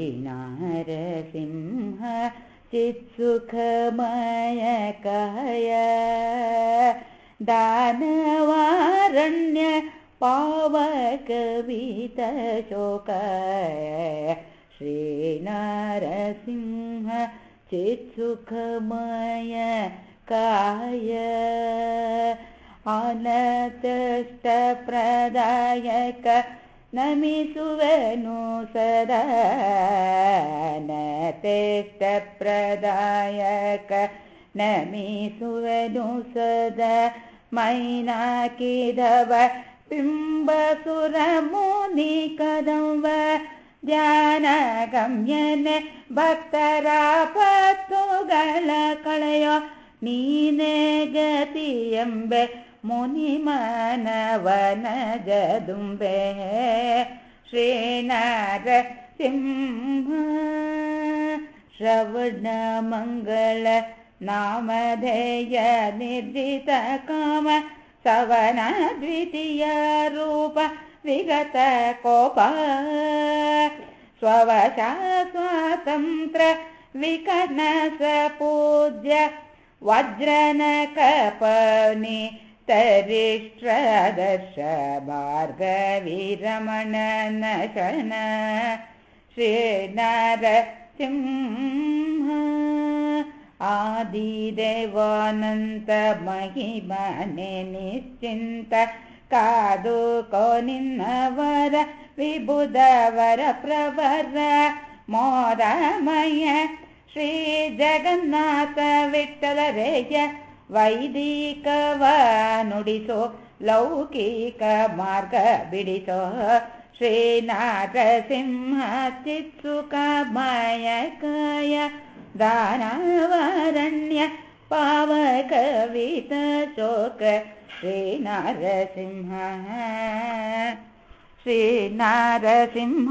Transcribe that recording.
नरसिंह चित्सुखमयकाय। दानवारण्य पावकवितशोकाय। श्रीनरसिंह चित्सुखमय काय अनतष्टप्रदायक नमिसुवनु सदा नतेष्टप्रदायक नमिसुवनु सदा मैनाकिदव बिम्बसुरमुनि कदम्ब ಧ್ಯಾನಗಮ್ಯನ ಭಕ್ತರ ಪತ್ತುಗಳ ಕಳೆಯೋ ನೀನೇ ಗತಿಯೆಂಬೆ मुनिमनवन जम्बेः श्रीनार सिंह श्रवण मङ्गल नामधेय निर्दितकम सवनद्वितीयरूप विगतकोपा स्ववशास्वातन्त्र विकनसपूज्य वज्रनकपनि तरिष्ट्रदर्श भार्गवीरमणनशन श्रीनर सिंह आदिदेवानन्त महिमने निश्चिन्त कादुको निन्नवर विबुधवर प्रवर मोरमय श्रीजगन्नाथ विठ्ठलरेय लौकिक मार्ग बिडिसो श्रीनारसिंह चित्सुकमयकाय दानवरण्य पावकवितशोक श्रीनारसिंह श्रीनारसिंह